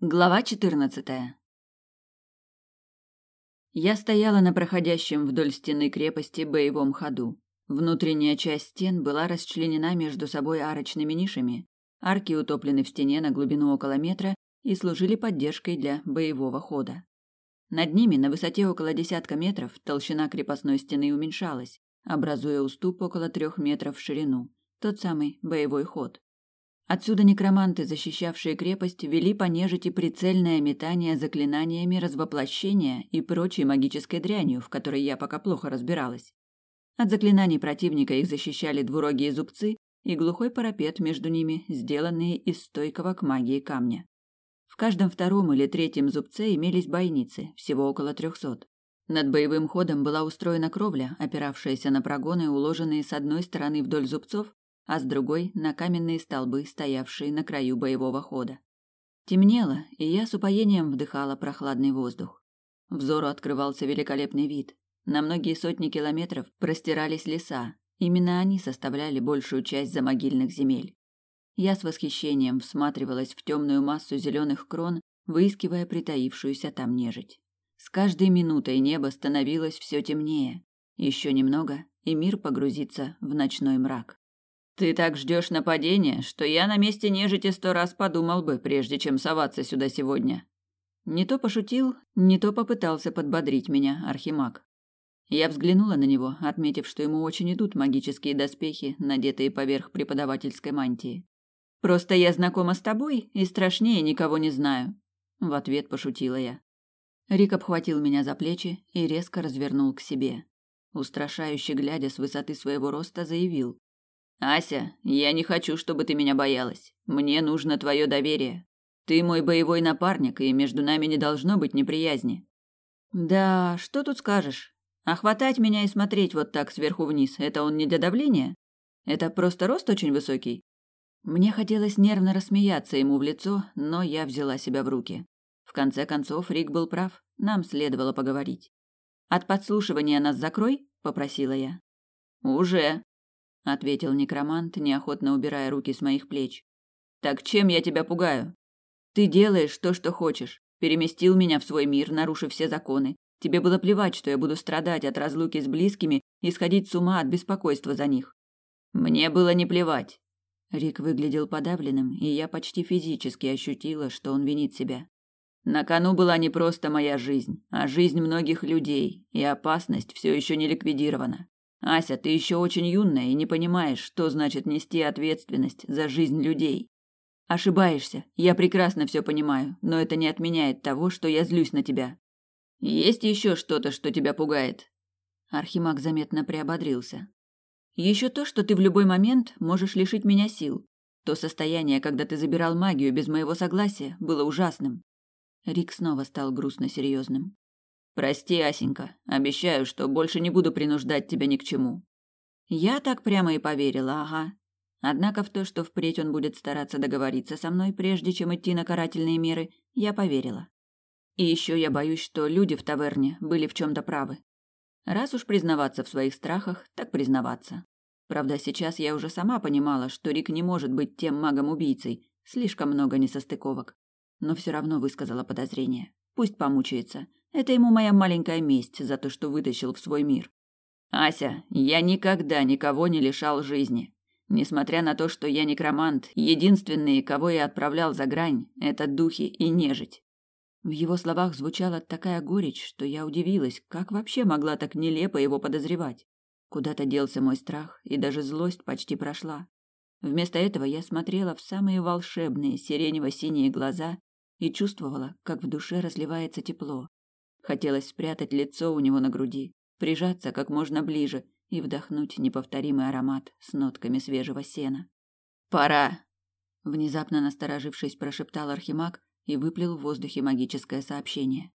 Глава 14. Я стояла на проходящем вдоль стены крепости боевом ходу. Внутренняя часть стен была расчленена между собой арочными нишами. Арки утоплены в стене на глубину около метра и служили поддержкой для боевого хода. Над ними, на высоте около десятка метров, толщина крепостной стены уменьшалась, образуя уступ около трех метров в ширину, тот самый боевой ход. Отсюда некроманты, защищавшие крепость, вели по нежити прицельное метание заклинаниями развоплощения и прочей магической дрянью, в которой я пока плохо разбиралась. От заклинаний противника их защищали двурогие зубцы и глухой парапет между ними, сделанные из стойкого к магии камня. В каждом втором или третьем зубце имелись бойницы, всего около трехсот. Над боевым ходом была устроена кровля, опиравшаяся на прогоны, уложенные с одной стороны вдоль зубцов, а с другой на каменные столбы, стоявшие на краю боевого хода. Темнело, и я с упоением вдыхала прохладный воздух. Взору открывался великолепный вид. На многие сотни километров простирались леса. Именно они составляли большую часть замогильных земель. Я с восхищением всматривалась в темную массу зеленых крон, выискивая притаившуюся там нежить. С каждой минутой небо становилось все темнее. Еще немного, и мир погрузится в ночной мрак. Ты так ждешь нападения, что я на месте нежити сто раз подумал бы, прежде чем соваться сюда сегодня. Не то пошутил, не то попытался подбодрить меня Архимаг. Я взглянула на него, отметив, что ему очень идут магические доспехи, надетые поверх преподавательской мантии. Просто я знакома с тобой и страшнее никого не знаю, в ответ пошутила я. Рик обхватил меня за плечи и резко развернул к себе. Устрашающе глядя с высоты своего роста, заявил: Ася, я не хочу, чтобы ты меня боялась. Мне нужно твое доверие. Ты мой боевой напарник, и между нами не должно быть неприязни. Да, что тут скажешь? А хватать меня и смотреть вот так сверху вниз, это он не для давления? Это просто рост очень высокий? Мне хотелось нервно рассмеяться ему в лицо, но я взяла себя в руки. В конце концов, Рик был прав, нам следовало поговорить. От подслушивания нас закрой, попросила я. Уже, ответил некромант, неохотно убирая руки с моих плеч. Так чем я тебя пугаю? Ты делаешь то, что хочешь. Переместил меня в свой мир, нарушив все законы. Тебе было плевать, что я буду страдать от разлуки с близкими и сходить с ума от беспокойства за них. Мне было не плевать. Рик выглядел подавленным, и я почти физически ощутила, что он винит себя. На кону была не просто моя жизнь, а жизнь многих людей, и опасность все еще не ликвидирована. Ася, ты еще очень юная и не понимаешь, что значит нести ответственность за жизнь людей. Ошибаешься. Я прекрасно все понимаю, но это не отменяет того, что я злюсь на тебя. Есть еще что-то, что тебя пугает? Архимаг заметно приободрился. Еще то, что ты в любой момент можешь лишить меня сил. То состояние, когда ты забирал магию без моего согласия, было ужасным. Рик снова стал грустно серьезным. Прости, Асенька. Обещаю, что больше не буду принуждать тебя ни к чему. Я так прямо и поверила, ага. Однако в то, что впредь он будет стараться договориться со мной, прежде чем идти на карательные меры, я поверила. И еще я боюсь, что люди в таверне были в чем-то правы. Раз уж признаваться в своих страхах, так признаваться. Правда, сейчас я уже сама понимала, что Рик не может быть тем магом-убийцей, слишком много несостыковок. Но все равно высказала подозрение. Пусть помучается. Это ему моя маленькая месть за то, что вытащил в свой мир. Ася, я никогда никого не лишал жизни. Несмотря на то, что я некромант, единственные, кого я отправлял за грань, это духи и нежить. В его словах звучала такая горечь, что я удивилась, как вообще могла так нелепо его подозревать. Куда-то делся мой страх, и даже злость почти прошла. Вместо этого я смотрела в самые волшебные сиренево-синие глаза и чувствовала, как в душе разливается тепло, Хотелось спрятать лицо у него на груди, прижаться как можно ближе и вдохнуть неповторимый аромат с нотками свежего сена. «Пора!» Внезапно насторожившись, прошептал Архимаг и выплел в воздухе магическое сообщение.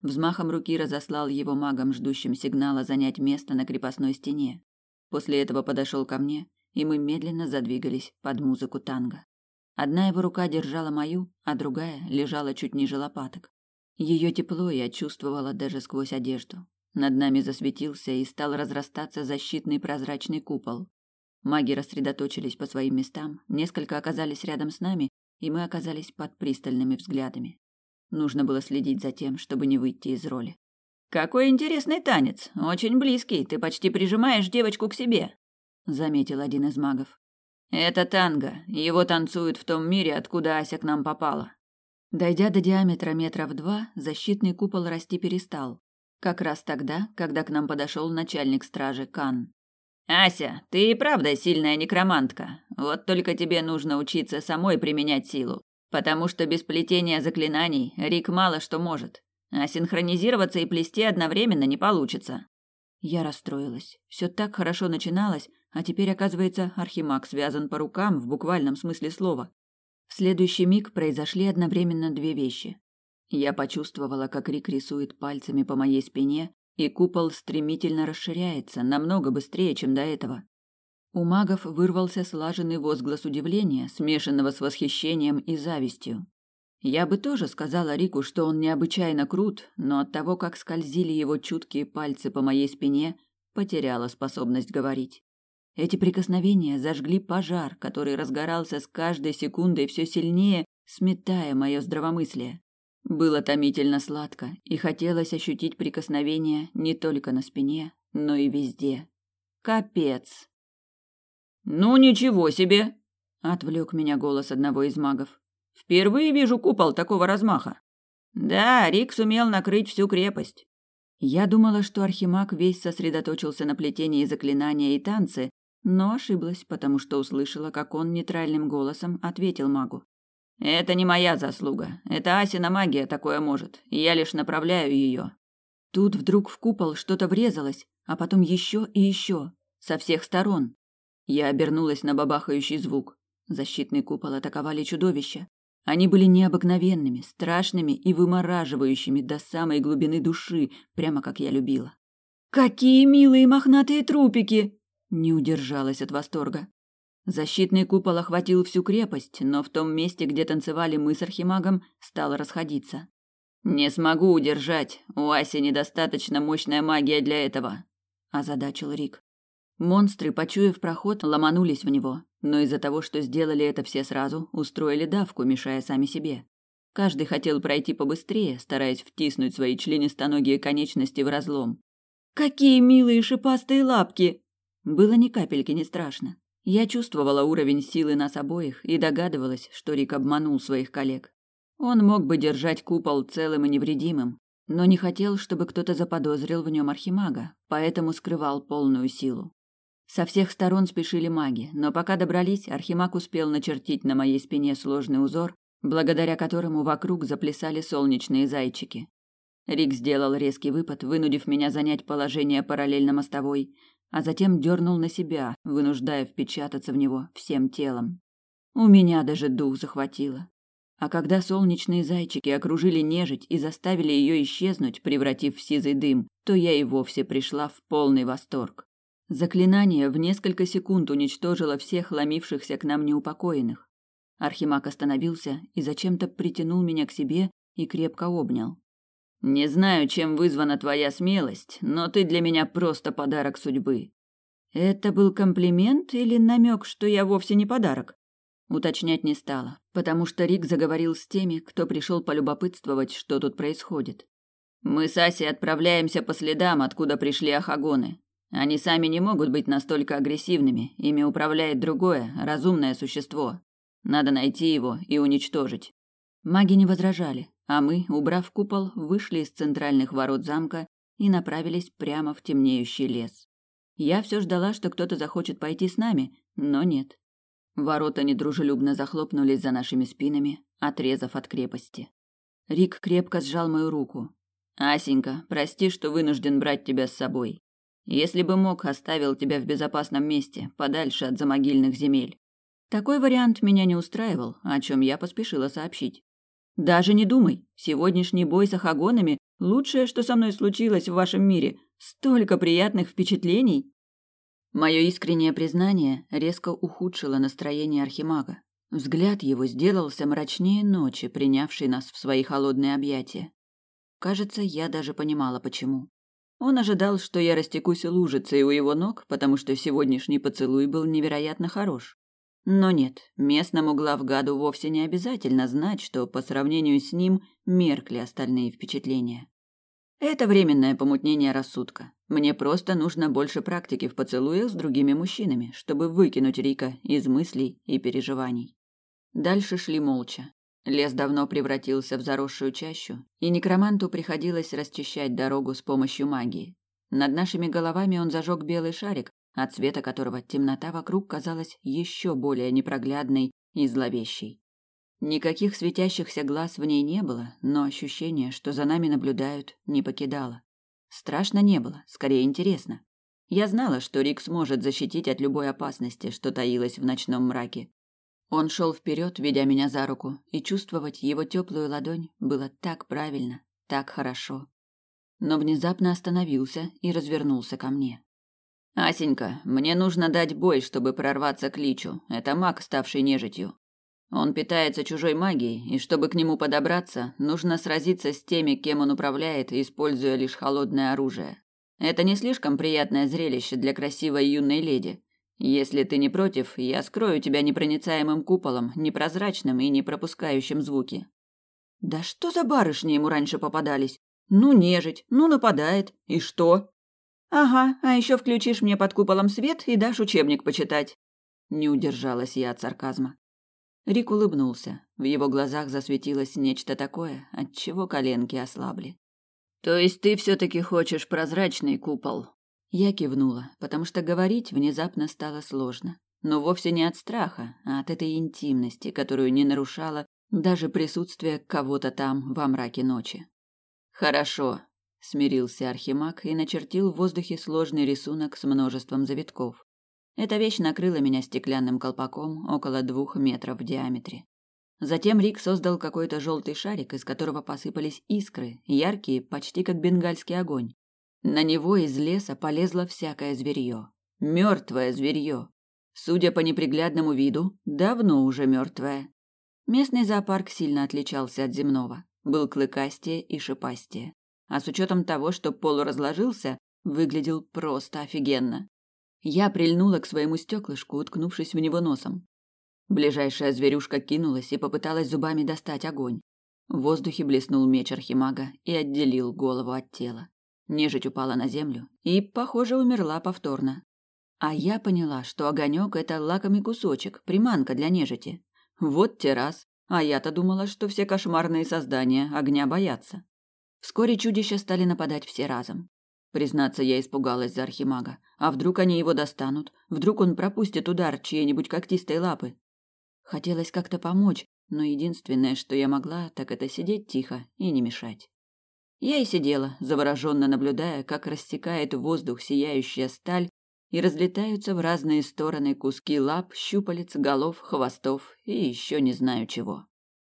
Взмахом руки разослал его магам, ждущим сигнала занять место на крепостной стене. После этого подошел ко мне, и мы медленно задвигались под музыку танго. Одна его рука держала мою, а другая лежала чуть ниже лопаток. Ее тепло я чувствовала даже сквозь одежду. Над нами засветился и стал разрастаться защитный прозрачный купол. Маги рассредоточились по своим местам, несколько оказались рядом с нами, и мы оказались под пристальными взглядами. Нужно было следить за тем, чтобы не выйти из роли. «Какой интересный танец! Очень близкий, ты почти прижимаешь девочку к себе», — заметил один из магов. «Это танго. Его танцуют в том мире, откуда Ася к нам попала». Дойдя до диаметра метров два, защитный купол расти перестал. Как раз тогда, когда к нам подошел начальник стражи Кан. «Ася, ты и правда сильная некромантка. Вот только тебе нужно учиться самой применять силу, потому что без плетения заклинаний Рик мало что может, а синхронизироваться и плести одновременно не получится». Я расстроилась. Все так хорошо начиналось, а теперь, оказывается, Архимаг связан по рукам в буквальном смысле слова. Следующий миг произошли одновременно две вещи. Я почувствовала, как Рик рисует пальцами по моей спине, и купол стремительно расширяется, намного быстрее, чем до этого. У магов вырвался слаженный возглас удивления, смешанного с восхищением и завистью. Я бы тоже сказала Рику, что он необычайно крут, но от того, как скользили его чуткие пальцы по моей спине, потеряла способность говорить. Эти прикосновения зажгли пожар, который разгорался с каждой секундой все сильнее, сметая мое здравомыслие. Было томительно сладко, и хотелось ощутить прикосновение не только на спине, но и везде. Капец. Ну ничего себе, отвлек меня голос одного из магов. Впервые вижу купол такого размаха. Да, Рик сумел накрыть всю крепость. Я думала, что архимаг весь сосредоточился на плетении заклинания и танце, но ошиблась, потому что услышала, как он нейтральным голосом ответил магу. Это не моя заслуга. Это Асина магия такое может, я лишь направляю ее. Тут вдруг в купол что-то врезалось, а потом еще и еще, со всех сторон. Я обернулась на бабахающий звук. Защитный купол атаковали чудовища. Они были необыкновенными, страшными и вымораживающими до самой глубины души, прямо как я любила. «Какие милые мохнатые трупики!» Не удержалась от восторга. Защитный купол охватил всю крепость, но в том месте, где танцевали мы с архимагом, стало расходиться. «Не смогу удержать. У Аси недостаточно мощная магия для этого», – озадачил Рик. Монстры, почуяв проход, ломанулись в него, но из-за того, что сделали это все сразу, устроили давку, мешая сами себе. Каждый хотел пройти побыстрее, стараясь втиснуть свои членистоногие конечности в разлом. «Какие милые шипастые лапки!» Было ни капельки не страшно. Я чувствовала уровень силы нас обоих и догадывалась, что Рик обманул своих коллег. Он мог бы держать купол целым и невредимым, но не хотел, чтобы кто-то заподозрил в нем архимага, поэтому скрывал полную силу. Со всех сторон спешили маги, но пока добрались, архимаг успел начертить на моей спине сложный узор, благодаря которому вокруг заплясали солнечные зайчики. Рик сделал резкий выпад, вынудив меня занять положение параллельно мостовой, а затем дернул на себя, вынуждая впечататься в него всем телом. У меня даже дух захватило. А когда солнечные зайчики окружили нежить и заставили ее исчезнуть, превратив в сизый дым, то я и вовсе пришла в полный восторг. Заклинание в несколько секунд уничтожило всех ломившихся к нам неупокоенных. Архимаг остановился и зачем-то притянул меня к себе и крепко обнял. Не знаю, чем вызвана твоя смелость, но ты для меня просто подарок судьбы. Это был комплимент или намек, что я вовсе не подарок? Уточнять не стала, потому что Рик заговорил с теми, кто пришел полюбопытствовать, что тут происходит. Мы с Асей отправляемся по следам, откуда пришли ахагоны. Они сами не могут быть настолько агрессивными, ими управляет другое, разумное существо. Надо найти его и уничтожить. Маги не возражали, а мы, убрав купол, вышли из центральных ворот замка и направились прямо в темнеющий лес. Я все ждала, что кто-то захочет пойти с нами, но нет. Ворота недружелюбно захлопнулись за нашими спинами, отрезав от крепости. Рик крепко сжал мою руку. «Асенька, прости, что вынужден брать тебя с собой. Если бы мог, оставил тебя в безопасном месте, подальше от замогильных земель». Такой вариант меня не устраивал, о чем я поспешила сообщить. Даже не думай. Сегодняшний бой с ахагонами – лучшее, что со мной случилось в вашем мире. Столько приятных впечатлений. Мое искреннее признание резко ухудшило настроение архимага. Взгляд его сделался мрачнее ночи, принявшей нас в свои холодные объятия. Кажется, я даже понимала, почему. Он ожидал, что я растекусь лужицей у его ног, потому что сегодняшний поцелуй был невероятно хорош. Но нет, местному главгаду вовсе не обязательно знать, что по сравнению с ним меркли остальные впечатления. Это временное помутнение рассудка. Мне просто нужно больше практики в поцелуях с другими мужчинами, чтобы выкинуть Рика из мыслей и переживаний. Дальше шли молча. Лес давно превратился в заросшую чащу, и некроманту приходилось расчищать дорогу с помощью магии. Над нашими головами он зажег белый шарик, от цвета которого темнота вокруг казалась еще более непроглядной и зловещей. Никаких светящихся глаз в ней не было, но ощущение, что за нами наблюдают, не покидало. Страшно не было, скорее интересно. Я знала, что Рик сможет защитить от любой опасности, что таилась в ночном мраке. Он шел вперед, ведя меня за руку, и чувствовать его теплую ладонь было так правильно, так хорошо. Но внезапно остановился и развернулся ко мне. «Асенька, мне нужно дать бой, чтобы прорваться к Личу. Это маг, ставший нежитью. Он питается чужой магией, и чтобы к нему подобраться, нужно сразиться с теми, кем он управляет, используя лишь холодное оружие. Это не слишком приятное зрелище для красивой юной леди. Если ты не против, я скрою тебя непроницаемым куполом, непрозрачным и не пропускающим звуки. Да что за барышни ему раньше попадались? Ну, нежить, ну, нападает. И что? Ага, а еще включишь мне под куполом свет и дашь учебник почитать. Не удержалась я от сарказма. Рик улыбнулся. В его глазах засветилось нечто такое, от чего коленки ослабли. То есть ты все таки хочешь прозрачный купол? Я кивнула, потому что говорить внезапно стало сложно, но вовсе не от страха, а от этой интимности, которую не нарушало даже присутствие кого-то там во мраке ночи. Хорошо, смирился Архимаг и начертил в воздухе сложный рисунок с множеством завитков. Эта вещь накрыла меня стеклянным колпаком около двух метров в диаметре. Затем Рик создал какой-то желтый шарик, из которого посыпались искры, яркие, почти как бенгальский огонь. На него из леса полезло всякое зверье. Мертвое зверье. Судя по неприглядному виду, давно уже мертвое. Местный зоопарк сильно отличался от земного. Был клыкастее и шипастее а с учетом того, что пол разложился, выглядел просто офигенно. Я прильнула к своему стеклышку, уткнувшись в него носом. Ближайшая зверюшка кинулась и попыталась зубами достать огонь. В воздухе блеснул меч архимага и отделил голову от тела. Нежить упала на землю и, похоже, умерла повторно. А я поняла, что огонек – это лакомый кусочек, приманка для нежити. Вот те раз. А я-то думала, что все кошмарные создания огня боятся. Вскоре чудища стали нападать все разом. Признаться, я испугалась за архимага. А вдруг они его достанут? Вдруг он пропустит удар чьей-нибудь когтистой лапы? Хотелось как-то помочь, но единственное, что я могла, так это сидеть тихо и не мешать. Я и сидела, завороженно наблюдая, как рассекает воздух сияющая сталь и разлетаются в разные стороны куски лап, щупалец, голов, хвостов и еще не знаю чего.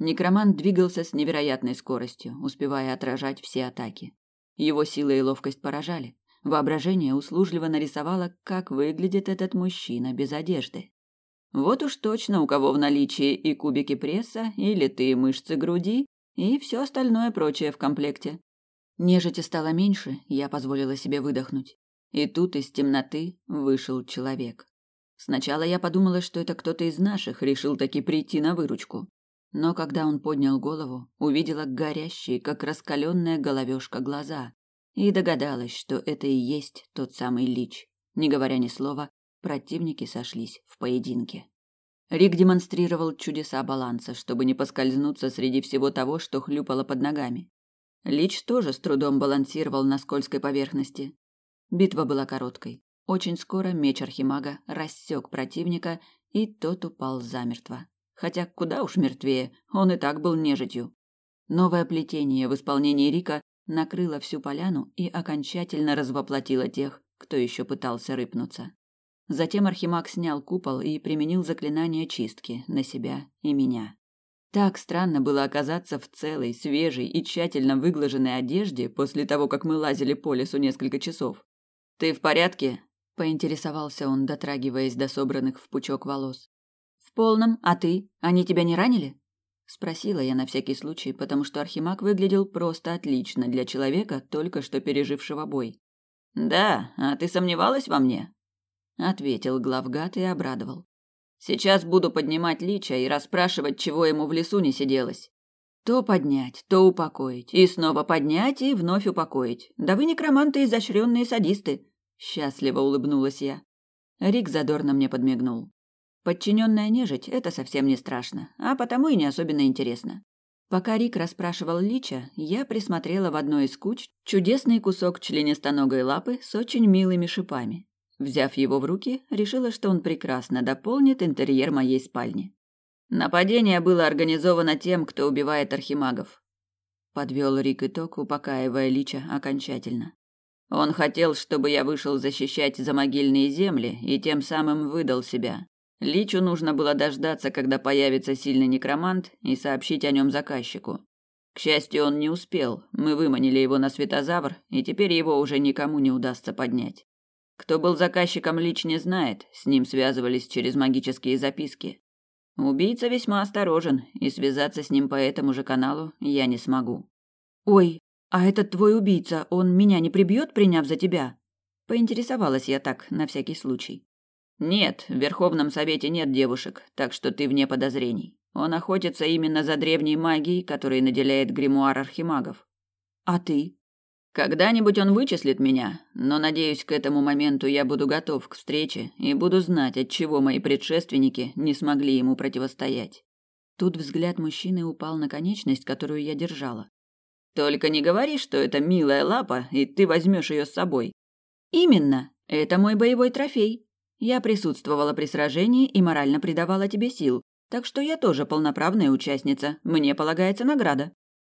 Некромант двигался с невероятной скоростью, успевая отражать все атаки. Его сила и ловкость поражали. Воображение услужливо нарисовало, как выглядит этот мужчина без одежды. Вот уж точно у кого в наличии и кубики пресса, и литые мышцы груди, и все остальное прочее в комплекте. Нежити стало меньше, я позволила себе выдохнуть. И тут из темноты вышел человек. Сначала я подумала, что это кто-то из наших решил таки прийти на выручку. Но когда он поднял голову, увидела горящие, как раскаленная головешка, глаза и догадалась, что это и есть тот самый Лич. Не говоря ни слова, противники сошлись в поединке. Рик демонстрировал чудеса баланса, чтобы не поскользнуться среди всего того, что хлюпало под ногами. Лич тоже с трудом балансировал на скользкой поверхности. Битва была короткой. Очень скоро меч Архимага рассек противника, и тот упал замертво хотя куда уж мертвее, он и так был нежитью. Новое плетение в исполнении Рика накрыло всю поляну и окончательно развоплотило тех, кто еще пытался рыпнуться. Затем Архимаг снял купол и применил заклинание чистки на себя и меня. Так странно было оказаться в целой, свежей и тщательно выглаженной одежде после того, как мы лазили по лесу несколько часов. «Ты в порядке?» – поинтересовался он, дотрагиваясь до собранных в пучок волос. В полном. А ты? Они тебя не ранили? спросила я на всякий случай, потому что Архимаг выглядел просто отлично для человека, только что пережившего бой. Да, а ты сомневалась во мне? ответил главгад и обрадовал. Сейчас буду поднимать лича и расспрашивать, чего ему в лесу не сиделось. То поднять, то упокоить, и снова поднять и вновь упокоить. Да вы некроманты изощренные садисты. Счастливо улыбнулась я. Рик задорно мне подмигнул. Подчиненная нежить – это совсем не страшно, а потому и не особенно интересно. Пока Рик расспрашивал Лича, я присмотрела в одной из куч чудесный кусок членистоногой лапы с очень милыми шипами. Взяв его в руки, решила, что он прекрасно дополнит интерьер моей спальни. Нападение было организовано тем, кто убивает архимагов. Подвел Рик итог, упокаивая Лича окончательно. Он хотел, чтобы я вышел защищать замогильные земли и тем самым выдал себя. Личу нужно было дождаться, когда появится сильный некромант, и сообщить о нем заказчику. К счастью, он не успел. Мы выманили его на светозавр, и теперь его уже никому не удастся поднять. Кто был заказчиком, Лич не знает, с ним связывались через магические записки. Убийца весьма осторожен, и связаться с ним по этому же каналу я не смогу. «Ой, а этот твой убийца, он меня не прибьет, приняв за тебя?» Поинтересовалась я так, на всякий случай. «Нет, в Верховном Совете нет девушек, так что ты вне подозрений. Он охотится именно за древней магией, которой наделяет гримуар архимагов. А ты? Когда-нибудь он вычислит меня, но надеюсь, к этому моменту я буду готов к встрече и буду знать, от чего мои предшественники не смогли ему противостоять. Тут взгляд мужчины упал на конечность, которую я держала. Только не говори, что это милая лапа, и ты возьмешь ее с собой. Именно, это мой боевой трофей. Я присутствовала при сражении и морально придавала тебе сил, так что я тоже полноправная участница. Мне полагается награда.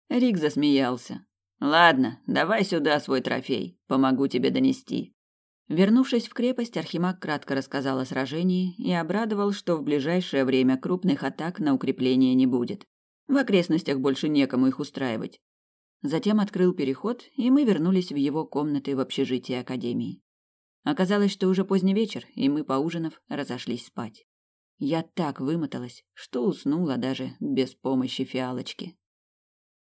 Рик засмеялся. Ладно, давай сюда свой трофей, помогу тебе донести. Вернувшись в крепость, Архимаг кратко рассказал о сражении и обрадовал, что в ближайшее время крупных атак на укрепление не будет. В окрестностях больше некому их устраивать. Затем открыл переход, и мы вернулись в его комнаты в общежитии академии. Оказалось, что уже поздний вечер, и мы, поужинав, разошлись спать. Я так вымоталась, что уснула даже без помощи фиалочки.